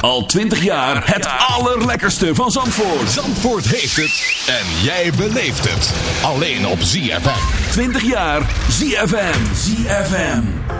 Al 20 jaar het allerlekkerste van Zandvoort. Zandvoort heeft het en jij beleeft het. Alleen op ZFM. 20 jaar ZFM. ZFM.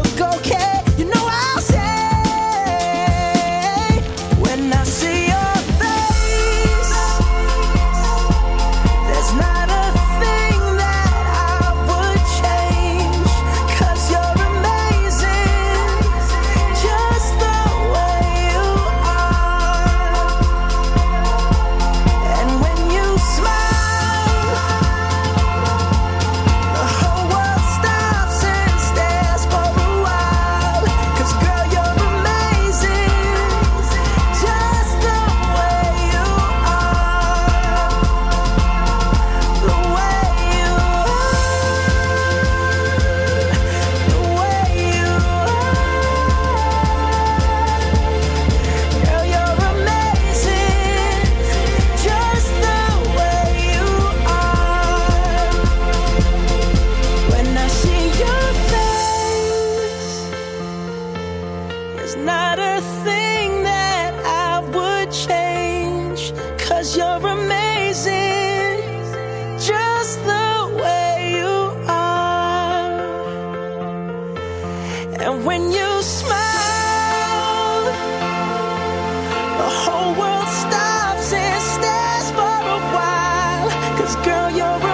Cause girl, you're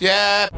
Yeah.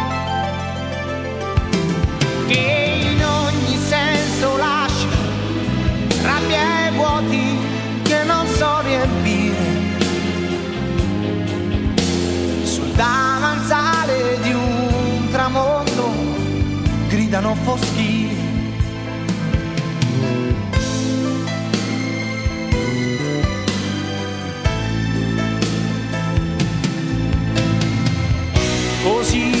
che in ogni senso lasci rabbia vuoti che non so riempire sul davanzale di un tramonto gridano foschi. Così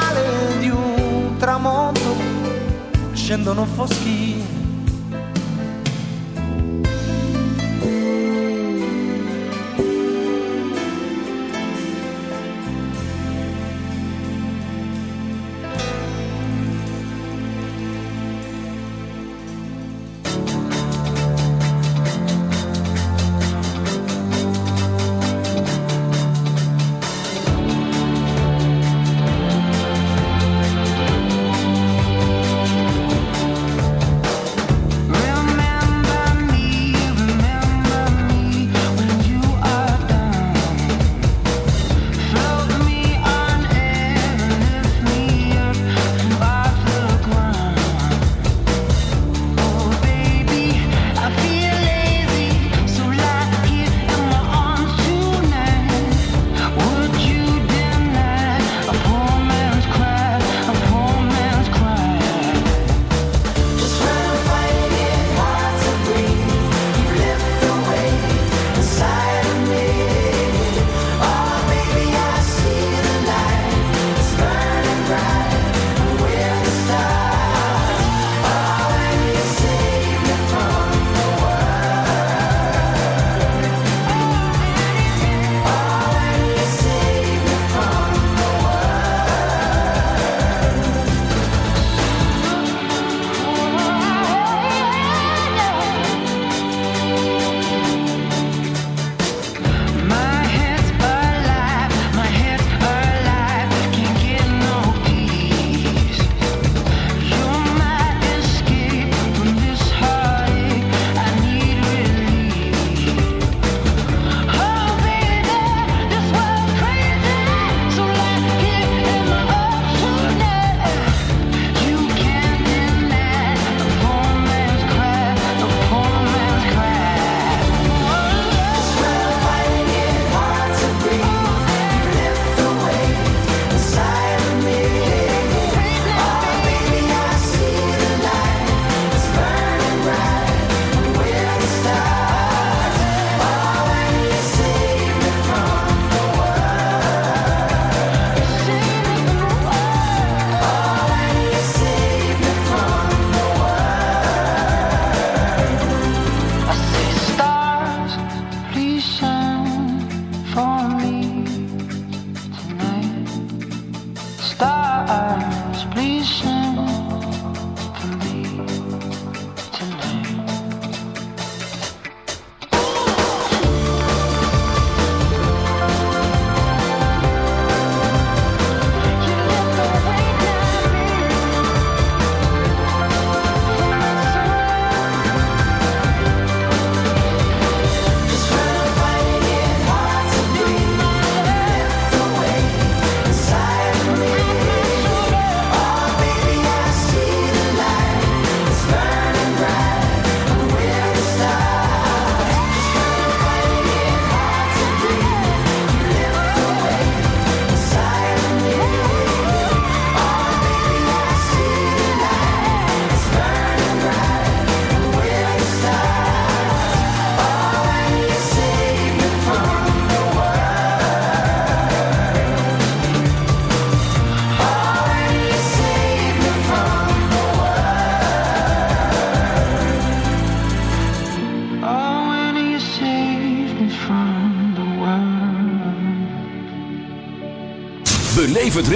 scendono foschi.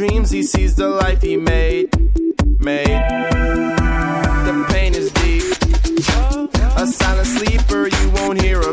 dreams, he sees the life he made. Made. The pain is deep. A silent sleeper, you won't hear a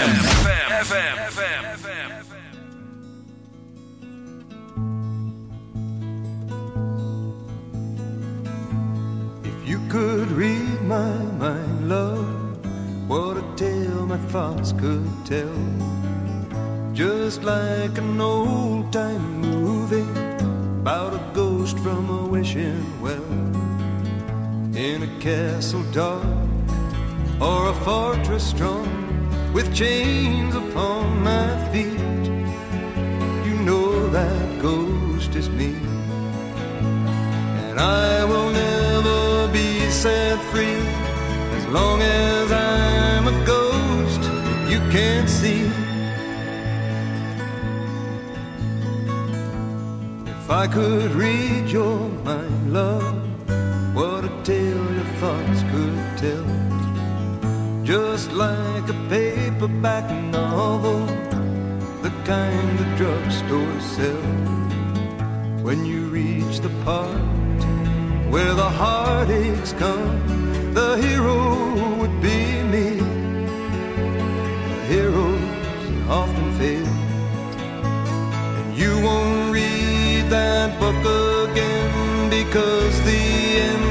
Strong with chains upon my feet. You know that ghost is me. And I will never be set free as long as I'm a ghost you can't see. If I could read your mind, love, what a tale your thoughts could tell. Just like a paperback novel, the kind the drugstore sell. When you reach the part where the heartaches come, the hero would be me. Heroes often fail, and you won't read that book again because the ending's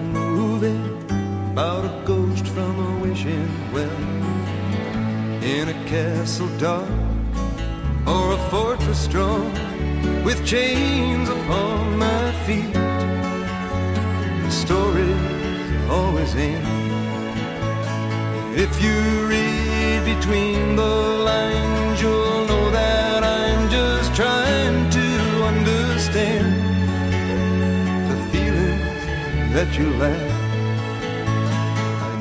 about a ghost from a wishing well. In a castle dark or a fortress strong with chains upon my feet. The story's always in. If you read between the lines, you'll know that I'm just trying to understand the feelings that you lack.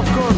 Lost his